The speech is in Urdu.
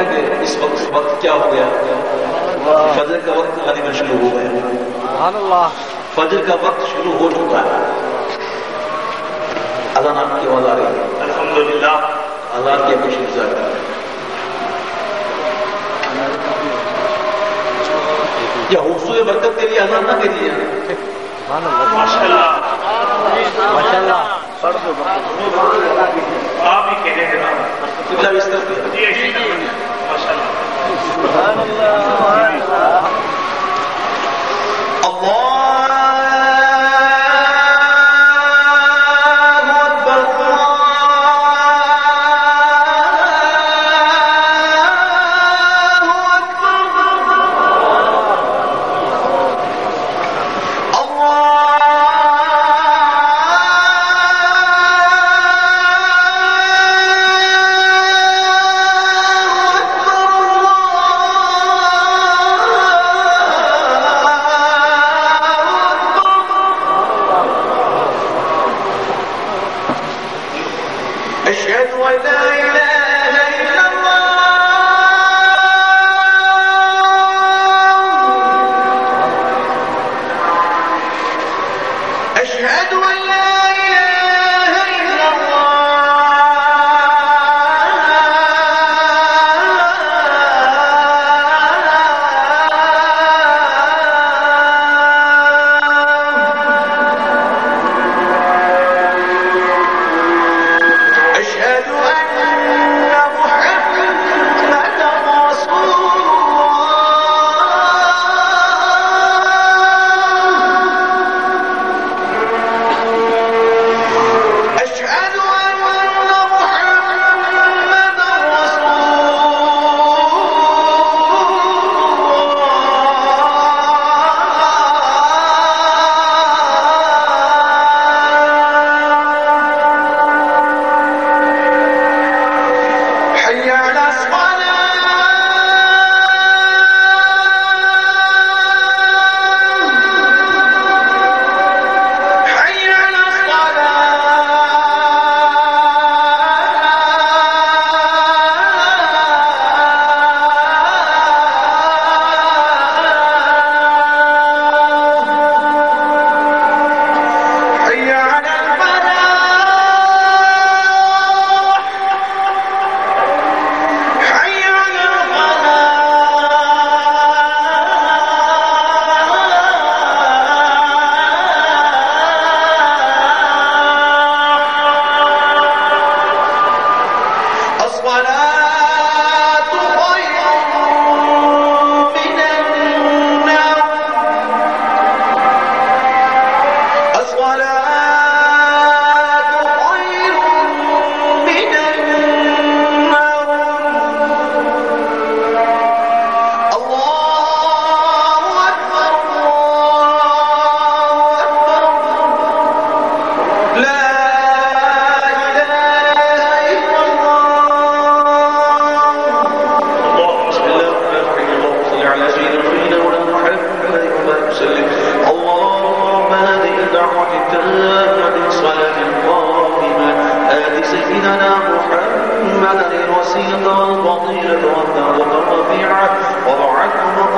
ہے کہ اس وقت وقت کیا ہو گیا؟ فجر کا وقت غریب شروع ہو گیا۔ فجر کا وقت شروع ہو چکا ہے۔ اللہ نام کی آواز آ رہی ہے۔ الحمد للہ اللہ کی خوشی گزار یا حصول برکت کے لیے اللہ نہ ماشاء اللہ۔ آپ ہی کہہ رہے قبلہ أشهد أن لا إله سيدنا محمدا الوسيلة والفضيلة والدرجة الرفيعة وبعثه